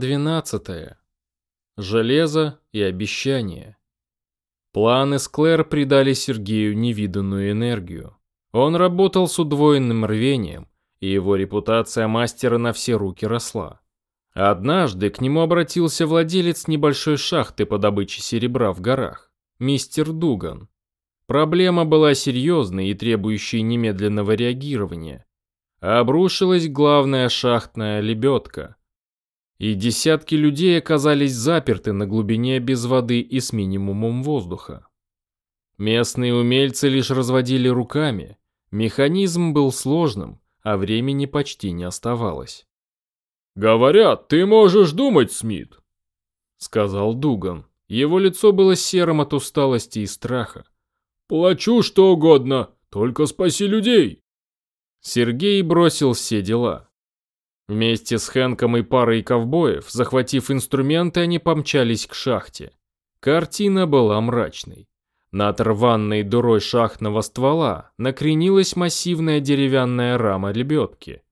12. Железо и обещание. Планы Склэр придали Сергею невиданную энергию. Он работал с удвоенным рвением, и его репутация мастера на все руки росла. Однажды к нему обратился владелец небольшой шахты по добыче серебра в горах, мистер Дуган. Проблема была серьезной и требующей немедленного реагирования. Обрушилась главная шахтная лебедка, и десятки людей оказались заперты на глубине без воды и с минимумом воздуха. Местные умельцы лишь разводили руками, механизм был сложным, а времени почти не оставалось. «Говорят, ты можешь думать, Смит», — сказал Дуган. Его лицо было серым от усталости и страха. «Плачу что угодно, только спаси людей». Сергей бросил все дела. Вместе с Хэнком и парой ковбоев, захватив инструменты, они помчались к шахте. Картина была мрачной. Над рваной дурой шахтного ствола накренилась массивная деревянная рама лебедки.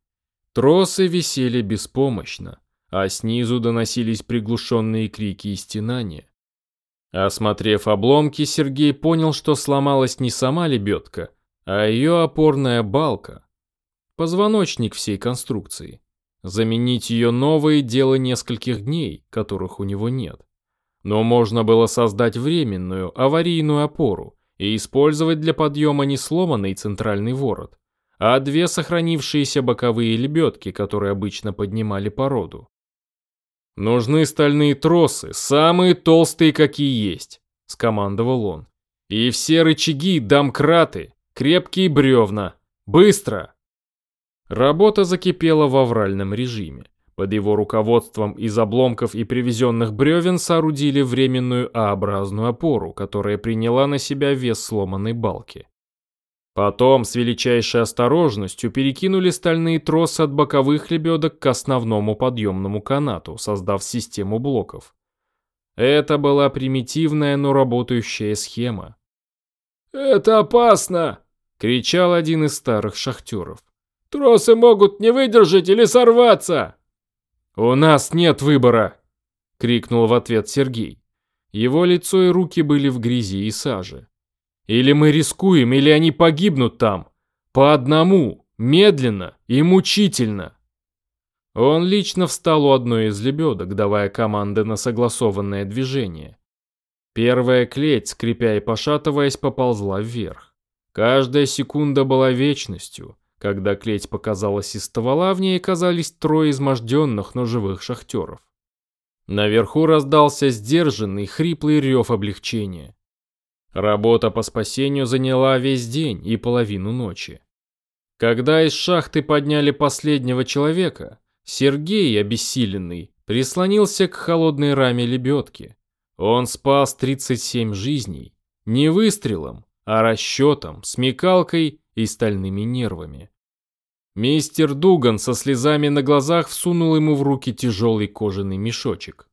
Тросы висели беспомощно, а снизу доносились приглушенные крики и стенания. Осмотрев обломки, Сергей понял, что сломалась не сама лебедка, а ее опорная балка. Позвоночник всей конструкции. Заменить ее новое дело нескольких дней, которых у него нет. Но можно было создать временную, аварийную опору и использовать для подъема не сломанный центральный ворот, а две сохранившиеся боковые лебедки, которые обычно поднимали породу. «Нужны стальные тросы, самые толстые, какие есть», — скомандовал он. «И все рычаги, домкраты, крепкие бревна. Быстро!» Работа закипела в авральном режиме. Под его руководством из обломков и привезенных бревен соорудили временную А-образную опору, которая приняла на себя вес сломанной балки. Потом с величайшей осторожностью перекинули стальные тросы от боковых лебедок к основному подъемному канату, создав систему блоков. Это была примитивная, но работающая схема. «Это опасно!» — кричал один из старых шахтеров. Тросы могут не выдержать или сорваться!» «У нас нет выбора!» — крикнул в ответ Сергей. Его лицо и руки были в грязи и саже. «Или мы рискуем, или они погибнут там. По одному, медленно и мучительно!» Он лично встал у одной из лебедок, давая команды на согласованное движение. Первая клеть, скрипя и пошатываясь, поползла вверх. Каждая секунда была вечностью, когда клеть показалась из ствола, в ней оказались трое изможденных, но живых шахтеров. Наверху раздался сдержанный, хриплый рев облегчения. Работа по спасению заняла весь день и половину ночи. Когда из шахты подняли последнего человека, Сергей, обессиленный, прислонился к холодной раме лебедки. Он спас 37 жизней, не выстрелом, а расчетом, смекалкой и стальными нервами. Мистер Дуган со слезами на глазах всунул ему в руки тяжелый кожаный мешочек.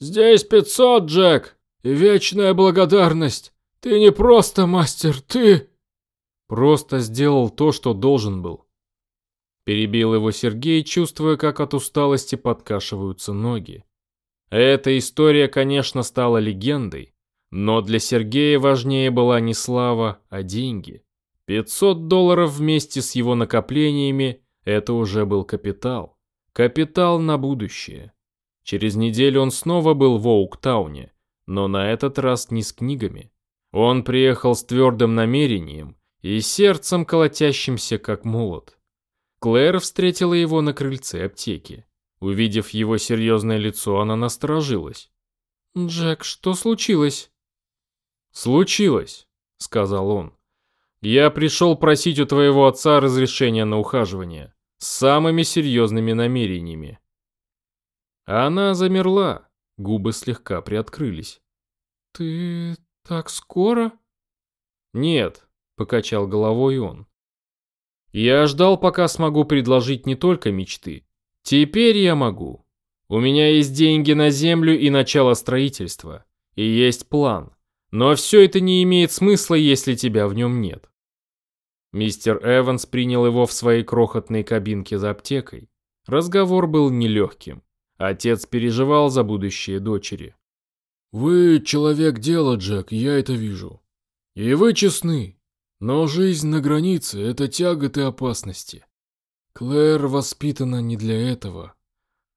«Здесь пятьсот, Джек, и вечная благодарность. Ты не просто мастер, ты...» «Просто сделал то, что должен был». Перебил его Сергей, чувствуя, как от усталости подкашиваются ноги. Эта история, конечно, стала легендой, но для Сергея важнее была не слава, а деньги. 500 долларов вместе с его накоплениями – это уже был капитал. Капитал на будущее. Через неделю он снова был в Оуктауне, но на этот раз не с книгами. Он приехал с твердым намерением и сердцем колотящимся как молот. Клэр встретила его на крыльце аптеки. Увидев его серьезное лицо, она насторожилась. «Джек, что случилось?» «Случилось», — сказал он. Я пришел просить у твоего отца разрешения на ухаживание. С самыми серьезными намерениями. Она замерла. Губы слегка приоткрылись. «Ты так скоро?» «Нет», — покачал головой он. «Я ждал, пока смогу предложить не только мечты. Теперь я могу. У меня есть деньги на землю и начало строительства. И есть план. Но все это не имеет смысла, если тебя в нем нет. Мистер Эванс принял его в своей крохотной кабинке за аптекой. Разговор был нелегким. Отец переживал за будущее дочери. «Вы человек дела, Джек, я это вижу. И вы честны. Но жизнь на границе – это тяготы опасности. Клэр воспитана не для этого».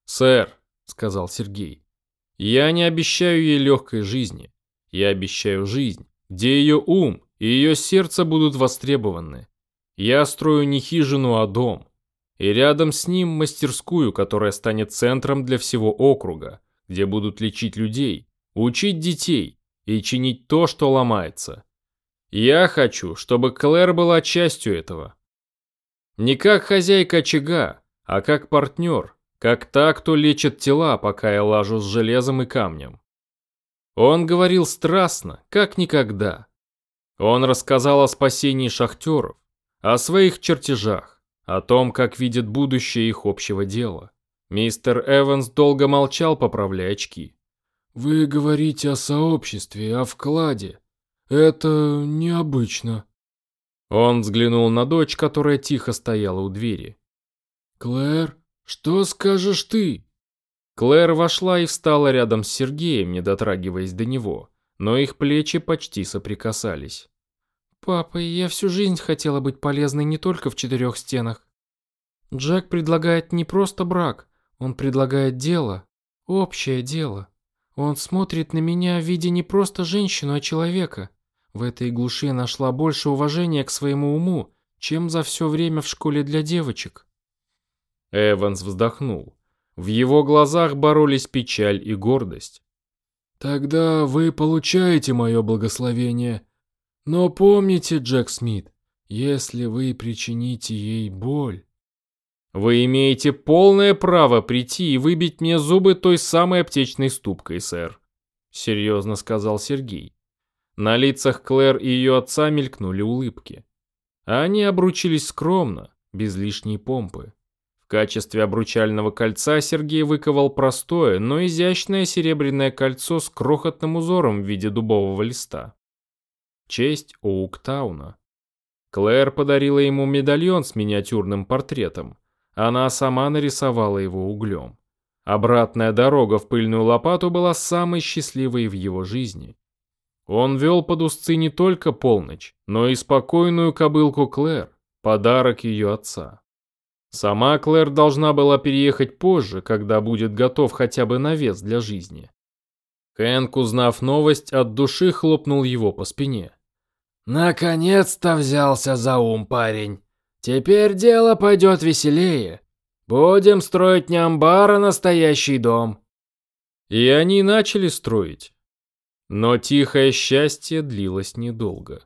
«Сэр», – сказал Сергей, – «я не обещаю ей легкой жизни. Я обещаю жизнь, где ее ум и ее сердце будут востребованы. Я строю не хижину, а дом. И рядом с ним мастерскую, которая станет центром для всего округа, где будут лечить людей, учить детей и чинить то, что ломается. Я хочу, чтобы Клэр была частью этого. Не как хозяйка очага, а как партнер, как та, кто лечит тела, пока я лажу с железом и камнем. Он говорил страстно, как никогда. Он рассказал о спасении шахтеров, о своих чертежах, о том, как видит будущее их общего дела. Мистер Эванс долго молчал, поправляя очки. «Вы говорите о сообществе, о вкладе. Это необычно». Он взглянул на дочь, которая тихо стояла у двери. «Клэр, что скажешь ты?» Клэр вошла и встала рядом с Сергеем, не дотрагиваясь до него, но их плечи почти соприкасались. «Папа, я всю жизнь хотела быть полезной не только в четырех стенах. Джек предлагает не просто брак, он предлагает дело, общее дело. Он смотрит на меня в виде не просто женщину, а человека. В этой глуши я нашла больше уважения к своему уму, чем за все время в школе для девочек». Эванс вздохнул. В его глазах боролись печаль и гордость. «Тогда вы получаете мое благословение», но помните, Джек Смит, если вы причините ей боль... Вы имеете полное право прийти и выбить мне зубы той самой аптечной ступкой, сэр, серьезно сказал Сергей. На лицах Клэр и ее отца мелькнули улыбки. Они обручились скромно, без лишней помпы. Качестве обручального кольца Сергей выковал простое, но изящное серебряное кольцо с крохотным узором в виде дубового листа честь Оуктауна. Клэр подарила ему медальон с миниатюрным портретом. Она сама нарисовала его углем. Обратная дорога в пыльную лопату была самой счастливой в его жизни. Он вел под узцы не только полночь, но и спокойную кобылку Клэр, подарок ее отца. Сама Клэр должна была переехать позже, когда будет готов хотя бы навес для жизни. Хэнк, узнав новость, от души хлопнул его по спине. «Наконец-то взялся за ум парень. Теперь дело пойдет веселее. Будем строить не амбар, а настоящий дом». И они начали строить. Но тихое счастье длилось недолго.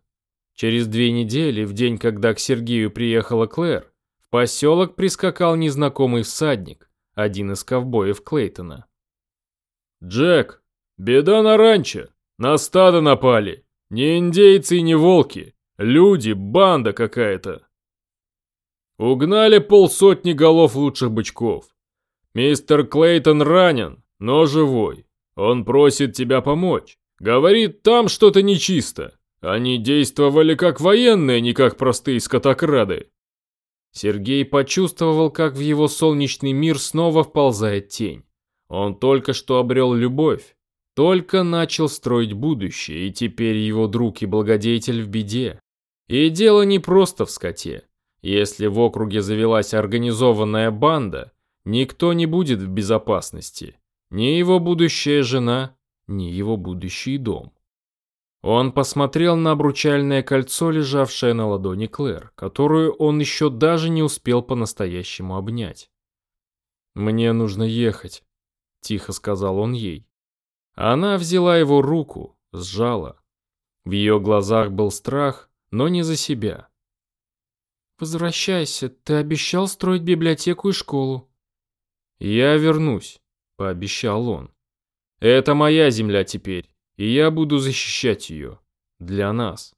Через две недели, в день, когда к Сергею приехала Клэр, поселок прискакал незнакомый всадник, один из ковбоев Клейтона. «Джек, Беда на ранчо. На стадо напали. Не индейцы и не волки. Люди, банда какая-то. Угнали полсотни голов лучших бычков. Мистер Клейтон ранен, но живой. Он просит тебя помочь. Говорит, там что-то нечисто. Они действовали как военные, не как простые скотокрады. Сергей почувствовал, как в его солнечный мир снова вползает тень. Он только что обрел любовь, только начал строить будущее, и теперь его друг и благодетель в беде. И дело не просто в скоте. Если в округе завелась организованная банда, никто не будет в безопасности. Ни его будущая жена, ни его будущий дом. Он посмотрел на обручальное кольцо, лежавшее на ладони Клэр, которую он еще даже не успел по-настоящему обнять. «Мне нужно ехать», — тихо сказал он ей. Она взяла его руку, сжала. В ее глазах был страх, но не за себя. «Возвращайся, ты обещал строить библиотеку и школу». «Я вернусь», — пообещал он. «Это моя земля теперь, и я буду защищать ее. Для нас».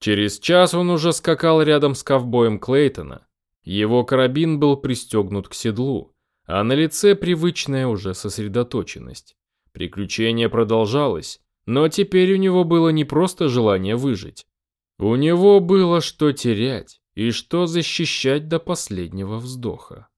Через час он уже скакал рядом с ковбоем Клейтона. Его карабин был пристегнут к седлу, а на лице привычная уже сосредоточенность. Приключение продолжалось, но теперь у него было не просто желание выжить. У него было что терять и что защищать до последнего вздоха.